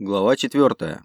Глава 4.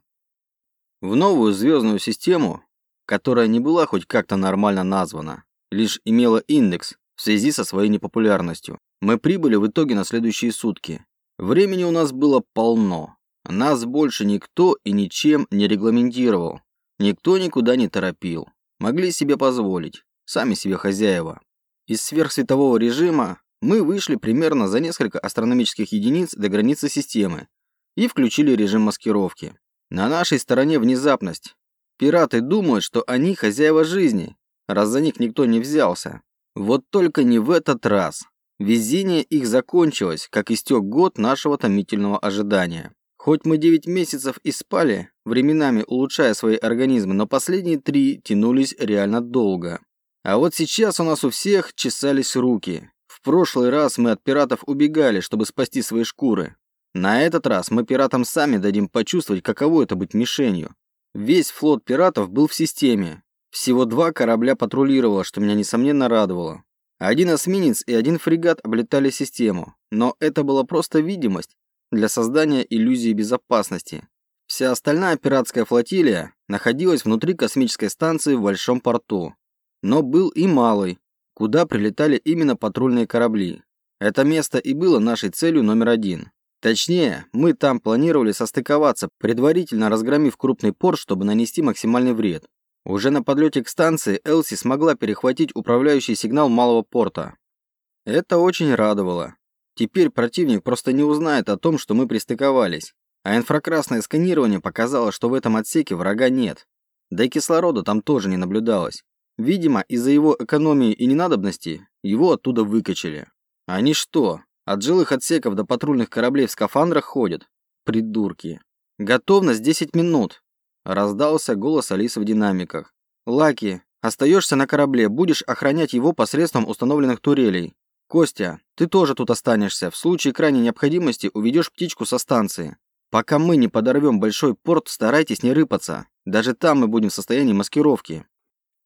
В новую звездную систему, которая не была хоть как-то нормально названа, лишь имела индекс в связи со своей непопулярностью, мы прибыли в итоге на следующие сутки. Времени у нас было полно. Нас больше никто и ничем не регламентировал. Никто никуда не торопил. Могли себе позволить. Сами себе хозяева. Из сверхсветового режима мы вышли примерно за несколько астрономических единиц до границы системы и включили режим маскировки. На нашей стороне внезапность. Пираты думают, что они хозяева жизни, раз за них никто не взялся. Вот только не в этот раз. Везение их закончилось, как истек год нашего томительного ожидания. Хоть мы 9 месяцев и спали, временами улучшая свои организмы, но последние три тянулись реально долго. А вот сейчас у нас у всех чесались руки. В прошлый раз мы от пиратов убегали, чтобы спасти свои шкуры. На этот раз мы пиратам сами дадим почувствовать, каково это быть мишенью. Весь флот пиратов был в системе. Всего два корабля патрулировало, что меня несомненно радовало. Один эсминец и один фрегат облетали систему, но это была просто видимость для создания иллюзии безопасности. Вся остальная пиратская флотилия находилась внутри космической станции в Большом порту. Но был и малый, куда прилетали именно патрульные корабли. Это место и было нашей целью номер один. Точнее, мы там планировали состыковаться, предварительно разгромив крупный порт, чтобы нанести максимальный вред. Уже на подлете к станции Элси смогла перехватить управляющий сигнал малого порта. Это очень радовало. Теперь противник просто не узнает о том, что мы пристыковались. А инфракрасное сканирование показало, что в этом отсеке врага нет. Да и кислорода там тоже не наблюдалось. Видимо, из-за его экономии и ненадобности его оттуда выкачали. Они что, от жилых отсеков до патрульных кораблей в скафандрах ходят? Придурки. Готовность 10 минут. Раздался голос Алисы в динамиках. Лаки, остаешься на корабле, будешь охранять его посредством установленных турелей. Костя, ты тоже тут останешься. В случае крайней необходимости уведешь птичку со станции. Пока мы не подорвем большой порт, старайтесь не рыпаться. Даже там мы будем в состоянии маскировки.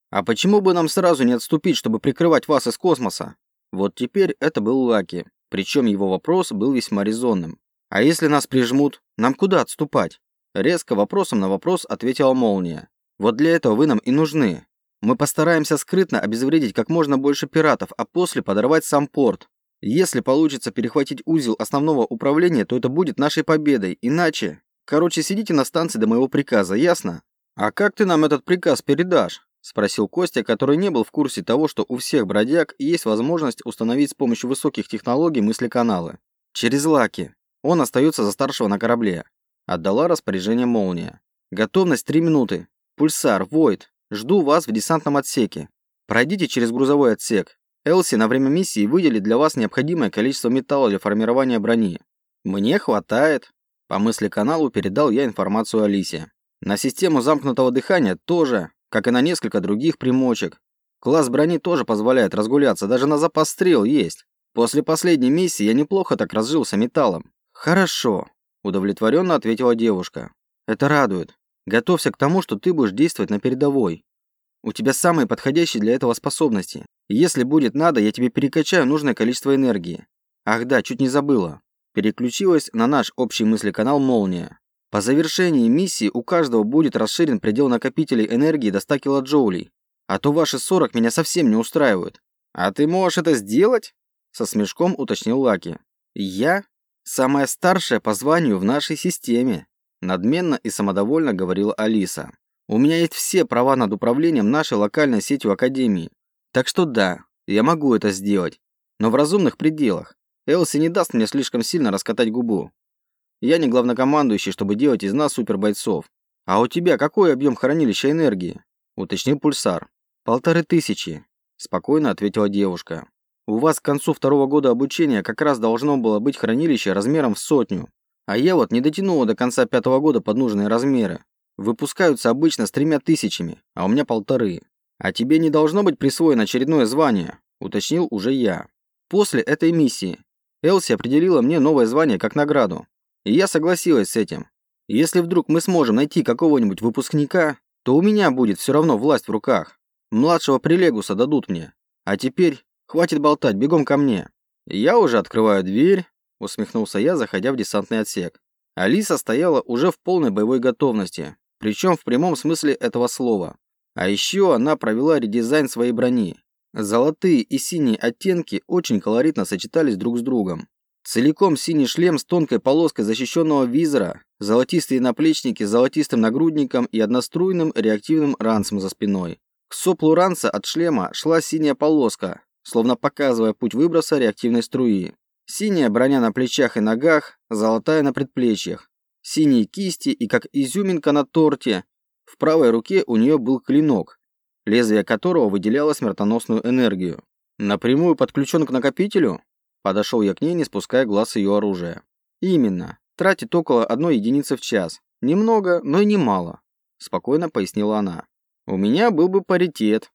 А почему бы нам сразу не отступить, чтобы прикрывать вас из космоса? Вот теперь это был Лаки, причем его вопрос был весьма резонным. А если нас прижмут, нам куда отступать? Резко вопросом на вопрос ответила Молния. Вот для этого вы нам и нужны. Мы постараемся скрытно обезвредить как можно больше пиратов, а после подорвать сам порт. Если получится перехватить узел основного управления, то это будет нашей победой. Иначе... Короче, сидите на станции до моего приказа, ясно? А как ты нам этот приказ передашь? Спросил Костя, который не был в курсе того, что у всех бродяг есть возможность установить с помощью высоких технологий мыслеканалы. Через Лаки. Он остается за старшего на корабле. Отдала распоряжение Молния. Готовность три минуты. Пульсар, Войд. Жду вас в десантном отсеке. Пройдите через грузовой отсек. Элси на время миссии выделит для вас необходимое количество металла для формирования брони. Мне хватает. По мысли каналу передал я информацию Алисе. На систему замкнутого дыхания тоже как и на несколько других примочек. Класс брони тоже позволяет разгуляться, даже на запас стрел есть. После последней миссии я неплохо так разжился металлом. Хорошо, удовлетворенно ответила девушка. Это радует. Готовься к тому, что ты будешь действовать на передовой. У тебя самые подходящие для этого способности. И если будет надо, я тебе перекачаю нужное количество энергии. Ах да, чуть не забыла. Переключилась на наш общий мыслеканал «Молния». По завершении миссии у каждого будет расширен предел накопителей энергии до 100 килоджоулей. А то ваши 40 меня совсем не устраивают. А ты можешь это сделать? Со смешком уточнил Лаки. Я самая старшая по званию в нашей системе. Надменно и самодовольно говорила Алиса. У меня есть все права над управлением нашей локальной сетью Академии. Так что да, я могу это сделать. Но в разумных пределах. Элси не даст мне слишком сильно раскатать губу. Я не главнокомандующий, чтобы делать из нас супербойцов. А у тебя какой объем хранилища энергии? Уточнил пульсар. Полторы тысячи, спокойно ответила девушка. У вас к концу второго года обучения как раз должно было быть хранилище размером в сотню. А я вот не дотянула до конца пятого года под нужные размеры. Выпускаются обычно с тремя тысячами, а у меня полторы. А тебе не должно быть присвоено очередное звание, уточнил уже я. После этой миссии Элси определила мне новое звание как награду. И я согласилась с этим. Если вдруг мы сможем найти какого-нибудь выпускника, то у меня будет все равно власть в руках. Младшего прилегуса дадут мне. А теперь хватит болтать, бегом ко мне. Я уже открываю дверь, усмехнулся я, заходя в десантный отсек. Алиса стояла уже в полной боевой готовности, причем в прямом смысле этого слова. А еще она провела редизайн своей брони. Золотые и синие оттенки очень колоритно сочетались друг с другом. Целиком синий шлем с тонкой полоской защищенного визора, золотистые наплечники с золотистым нагрудником и одноструйным реактивным ранцем за спиной. К соплу ранца от шлема шла синяя полоска, словно показывая путь выброса реактивной струи. Синяя броня на плечах и ногах, золотая на предплечьях. Синие кисти и как изюминка на торте. В правой руке у нее был клинок, лезвие которого выделяло смертоносную энергию. Напрямую подключен к накопителю? Подошел я к ней, не спуская глаз ее оружия. Именно. Тратит около одной единицы в час. Немного, но и немало. Спокойно пояснила она. У меня был бы паритет.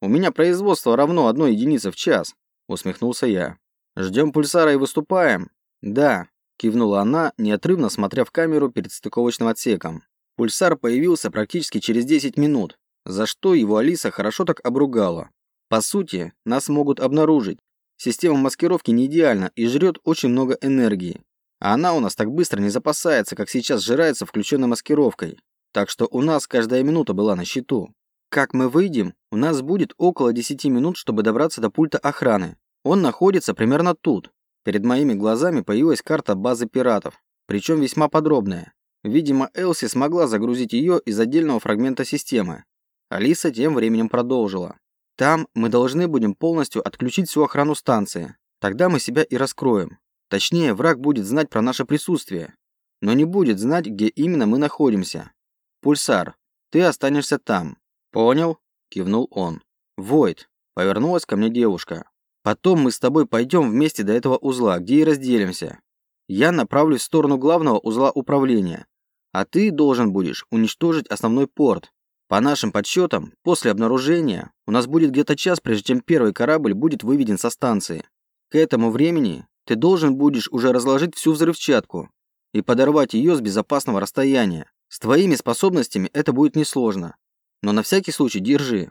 У меня производство равно одной единице в час. Усмехнулся я. Ждем пульсара и выступаем? Да, кивнула она, неотрывно смотря в камеру перед стыковочным отсеком. Пульсар появился практически через 10 минут, за что его Алиса хорошо так обругала. По сути, нас могут обнаружить. Система маскировки не идеальна и жрет очень много энергии. А она у нас так быстро не запасается, как сейчас сжирается включенной маскировкой. Так что у нас каждая минута была на счету. Как мы выйдем, у нас будет около 10 минут, чтобы добраться до пульта охраны. Он находится примерно тут. Перед моими глазами появилась карта базы пиратов, причем весьма подробная. Видимо, Элси смогла загрузить ее из отдельного фрагмента системы. Алиса тем временем продолжила. Там мы должны будем полностью отключить всю охрану станции. Тогда мы себя и раскроем. Точнее, враг будет знать про наше присутствие, но не будет знать, где именно мы находимся. Пульсар, ты останешься там. Понял? Кивнул он. Войд, повернулась ко мне девушка. Потом мы с тобой пойдем вместе до этого узла, где и разделимся. Я направлюсь в сторону главного узла управления, а ты должен будешь уничтожить основной порт. По нашим подсчетам, после обнаружения у нас будет где-то час, прежде чем первый корабль будет выведен со станции. К этому времени ты должен будешь уже разложить всю взрывчатку и подорвать ее с безопасного расстояния. С твоими способностями это будет несложно. Но на всякий случай держи.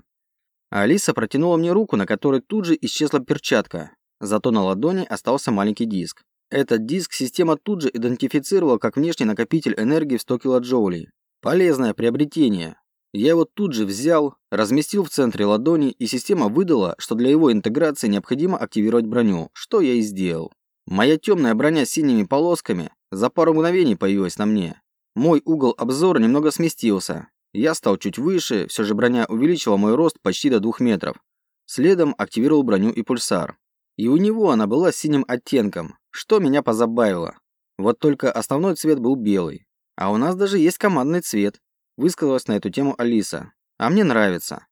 Алиса протянула мне руку, на которой тут же исчезла перчатка. Зато на ладони остался маленький диск. Этот диск система тут же идентифицировала как внешний накопитель энергии в 100 килоджоулей. Полезное приобретение. Я его тут же взял, разместил в центре ладони, и система выдала, что для его интеграции необходимо активировать броню, что я и сделал. Моя темная броня с синими полосками за пару мгновений появилась на мне. Мой угол обзора немного сместился, я стал чуть выше, все же броня увеличила мой рост почти до двух метров. Следом активировал броню и пульсар. И у него она была синим оттенком, что меня позабавило. Вот только основной цвет был белый. А у нас даже есть командный цвет, высказалась на эту тему Алиса. А мне нравится.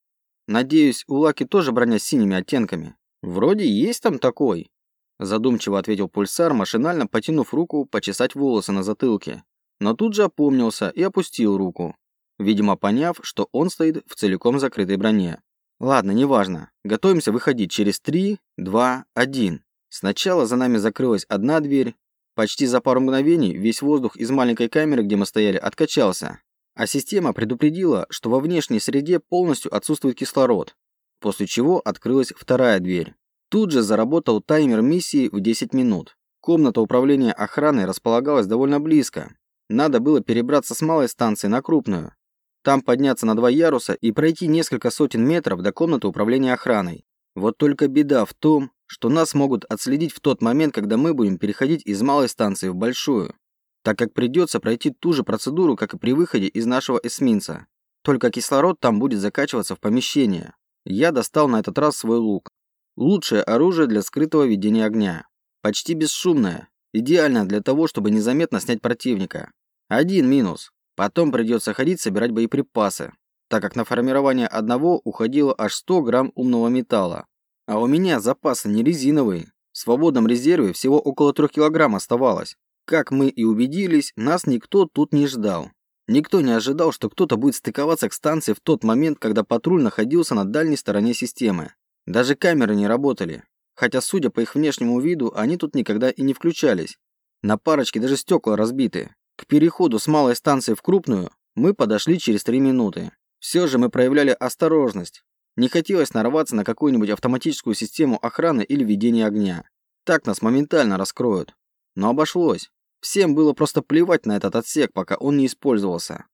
Надеюсь, у Лаки тоже броня с синими оттенками. Вроде есть там такой. Задумчиво ответил пульсар, машинально потянув руку почесать волосы на затылке. Но тут же опомнился и опустил руку видимо поняв, что он стоит в целиком закрытой броне. Ладно, неважно. Готовимся выходить через 3, 2, 1. Сначала за нами закрылась одна дверь. Почти за пару мгновений весь воздух из маленькой камеры, где мы стояли, откачался. А система предупредила, что во внешней среде полностью отсутствует кислород. После чего открылась вторая дверь. Тут же заработал таймер миссии в 10 минут. Комната управления охраной располагалась довольно близко. Надо было перебраться с малой станции на крупную. Там подняться на два яруса и пройти несколько сотен метров до комнаты управления охраной. Вот только беда в том, что нас могут отследить в тот момент, когда мы будем переходить из малой станции в большую, так как придется пройти ту же процедуру, как и при выходе из нашего эсминца. Только кислород там будет закачиваться в помещение. Я достал на этот раз свой лук. Лучшее оружие для скрытого ведения огня. Почти бесшумное. Идеально для того, чтобы незаметно снять противника. Один минус. Потом придется ходить собирать боеприпасы, так как на формирование одного уходило аж 100 грамм умного металла. А у меня запасы не резиновые. В свободном резерве всего около 3 килограмм оставалось. Как мы и убедились, нас никто тут не ждал. Никто не ожидал, что кто-то будет стыковаться к станции в тот момент, когда патруль находился на дальней стороне системы. Даже камеры не работали. Хотя, судя по их внешнему виду, они тут никогда и не включались. На парочке даже стекла разбиты. К переходу с малой станции в крупную мы подошли через три минуты. Все же мы проявляли осторожность. Не хотелось нарваться на какую-нибудь автоматическую систему охраны или ведения огня. Так нас моментально раскроют. Но обошлось. Всем было просто плевать на этот отсек, пока он не использовался.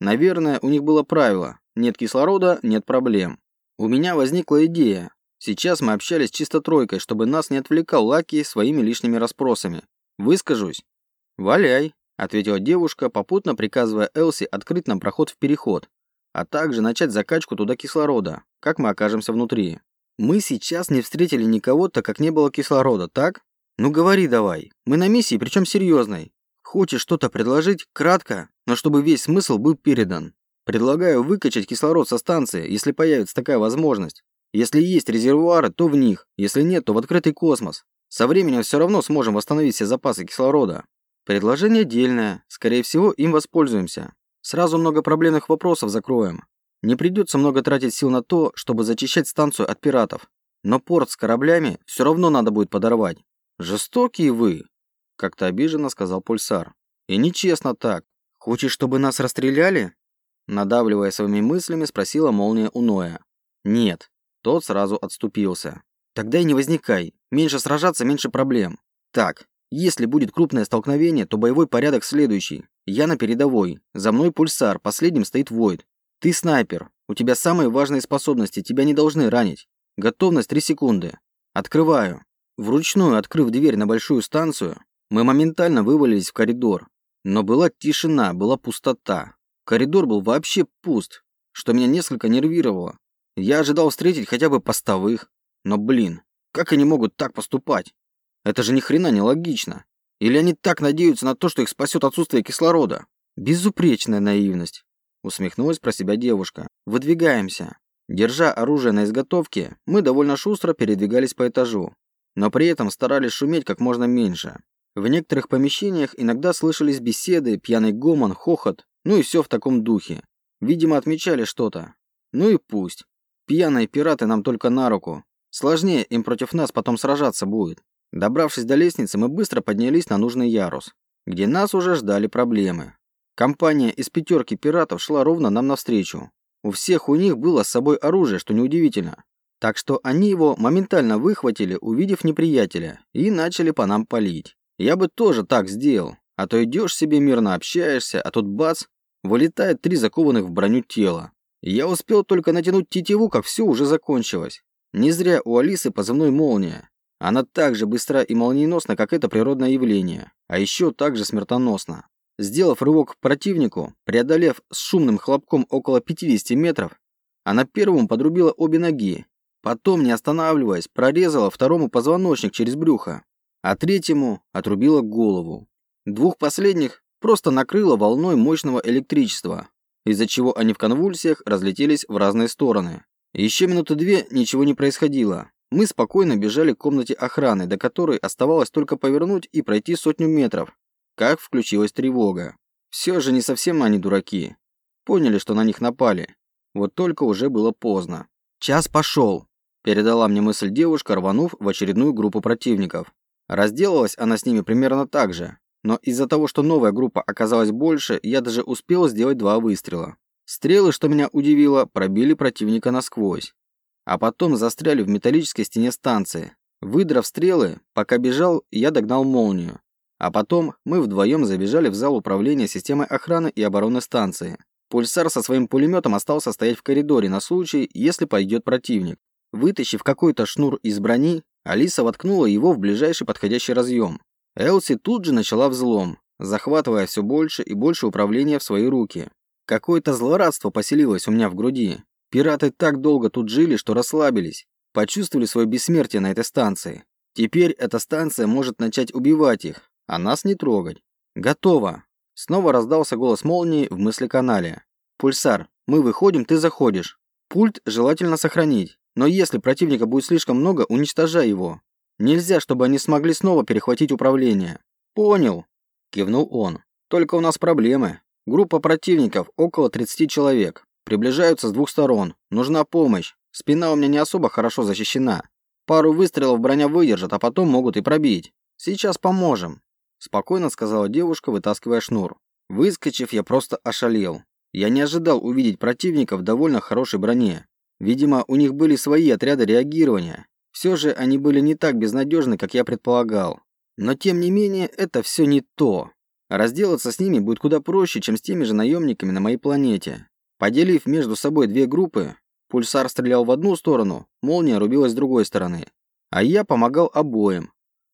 Наверное, у них было правило «нет кислорода – нет проблем». У меня возникла идея. Сейчас мы общались чисто тройкой, чтобы нас не отвлекал Лаки своими лишними расспросами. Выскажусь. «Валяй», – ответила девушка, попутно приказывая Элси открыть нам проход в переход, а также начать закачку туда кислорода, как мы окажемся внутри. Мы сейчас не встретили никого, так как не было кислорода, так? Ну говори давай. Мы на миссии, причем серьезной. Хочешь что-то предложить? Кратко, но чтобы весь смысл был передан. Предлагаю выкачать кислород со станции, если появится такая возможность. Если есть резервуары, то в них. Если нет, то в открытый космос. Со временем все равно сможем восстановить все запасы кислорода. Предложение дельное. Скорее всего, им воспользуемся. Сразу много проблемных вопросов закроем. Не придется много тратить сил на то, чтобы зачищать станцию от пиратов. Но порт с кораблями все равно надо будет подорвать. Жестокие вы, как-то обиженно сказал Пульсар. И нечестно так. Хочешь, чтобы нас расстреляли? Надавливая своими мыслями, спросила молния у Ноя. Нет. Тот сразу отступился. Тогда и не возникай. Меньше сражаться, меньше проблем. Так, если будет крупное столкновение, то боевой порядок следующий. Я на передовой. За мной пульсар, последним стоит Войд. Ты снайпер. У тебя самые важные способности, тебя не должны ранить. Готовность 3 секунды. Открываю. Вручную открыв дверь на большую станцию, мы моментально вывалились в коридор. Но была тишина, была пустота. Коридор был вообще пуст, что меня несколько нервировало. Я ожидал встретить хотя бы постовых. Но, блин, как они могут так поступать? Это же ни хрена не логично. Или они так надеются на то, что их спасет отсутствие кислорода? Безупречная наивность. Усмехнулась про себя девушка. Выдвигаемся. Держа оружие на изготовке, мы довольно шустро передвигались по этажу, но при этом старались шуметь как можно меньше. В некоторых помещениях иногда слышались беседы, пьяный гомон, хохот, ну и все в таком духе. Видимо, отмечали что-то. Ну и пусть. Пьяные пираты нам только на руку. Сложнее им против нас потом сражаться будет. Добравшись до лестницы, мы быстро поднялись на нужный ярус, где нас уже ждали проблемы. Компания из пятерки пиратов шла ровно нам навстречу. У всех у них было с собой оружие, что неудивительно. Так что они его моментально выхватили, увидев неприятеля, и начали по нам палить. Я бы тоже так сделал. А то идешь себе мирно общаешься, а тут бац, вылетает три закованных в броню тела. Я успел только натянуть тетиву, как все уже закончилось. Не зря у Алисы позывной «Молния». Она так же быстра и молниеносна, как это природное явление, а еще так же смертоносна. Сделав рывок к противнику, преодолев с шумным хлопком около 50 метров, она первому подрубила обе ноги, потом, не останавливаясь, прорезала второму позвоночник через брюхо, а третьему отрубила голову. Двух последних просто накрыло волной мощного электричества, из-за чего они в конвульсиях разлетелись в разные стороны. Еще минуты две ничего не происходило. Мы спокойно бежали к комнате охраны, до которой оставалось только повернуть и пройти сотню метров, как включилась тревога. Все же не совсем они дураки. Поняли, что на них напали. Вот только уже было поздно. «Час пошел», – передала мне мысль девушка, рванув в очередную группу противников. Разделалась она с ними примерно так же, но из-за того, что новая группа оказалась больше, я даже успел сделать два выстрела. Стрелы, что меня удивило, пробили противника насквозь. А потом застряли в металлической стене станции. Выдрав стрелы, пока бежал, я догнал молнию. А потом мы вдвоем забежали в зал управления системой охраны и обороны станции. Пульсар со своим пулеметом остался стоять в коридоре на случай, если пойдет противник. Вытащив какой-то шнур из брони, Алиса воткнула его в ближайший подходящий разъем. Элси тут же начала взлом, захватывая все больше и больше управления в свои руки. Какое-то злорадство поселилось у меня в груди. Пираты так долго тут жили, что расслабились, почувствовали свое бессмертие на этой станции. Теперь эта станция может начать убивать их, а нас не трогать. Готово. Снова раздался голос молнии в мыслеканале. Пульсар, мы выходим, ты заходишь. Пульт желательно сохранить, но если противника будет слишком много, уничтожай его. Нельзя, чтобы они смогли снова перехватить управление. Понял, кивнул он. Только у нас проблемы. Группа противников около 30 человек. Приближаются с двух сторон. Нужна помощь. Спина у меня не особо хорошо защищена. Пару выстрелов броня выдержит, а потом могут и пробить. Сейчас поможем спокойно сказала девушка, вытаскивая шнур. Выскочив, я просто ошалел. Я не ожидал увидеть противника в довольно хорошей броне. Видимо, у них были свои отряды реагирования. Все же они были не так безнадежны, как я предполагал. Но тем не менее, это все не то. Разделаться с ними будет куда проще, чем с теми же наемниками на моей планете. Поделив между собой две группы, пульсар стрелял в одну сторону, молния рубилась с другой стороны. А я помогал обоим.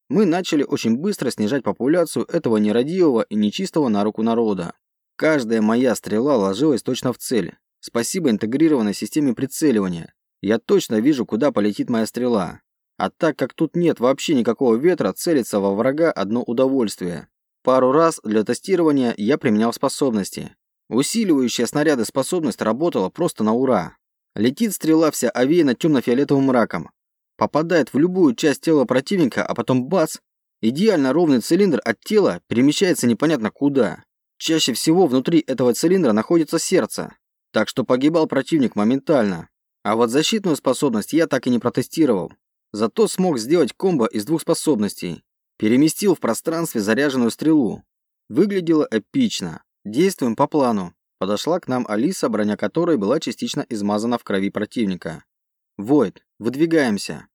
Мы начали очень быстро снижать популяцию этого нерадивого и нечистого на руку народа. Каждая моя стрела ложилась точно в цель. Спасибо интегрированной системе прицеливания. Я точно вижу, куда полетит моя стрела. А так как тут нет вообще никакого ветра, целиться во врага одно удовольствие. Пару раз для тестирования я применял способности. Усиливающая снаряды способность работала просто на ура. Летит стрела вся овеяна темно-фиолетовым мраком. Попадает в любую часть тела противника, а потом бац! Идеально ровный цилиндр от тела перемещается непонятно куда. Чаще всего внутри этого цилиндра находится сердце. Так что погибал противник моментально. А вот защитную способность я так и не протестировал. Зато смог сделать комбо из двух способностей. Переместил в пространстве заряженную стрелу. Выглядело эпично. Действуем по плану. Подошла к нам Алиса, броня которой была частично измазана в крови противника. Войд, выдвигаемся.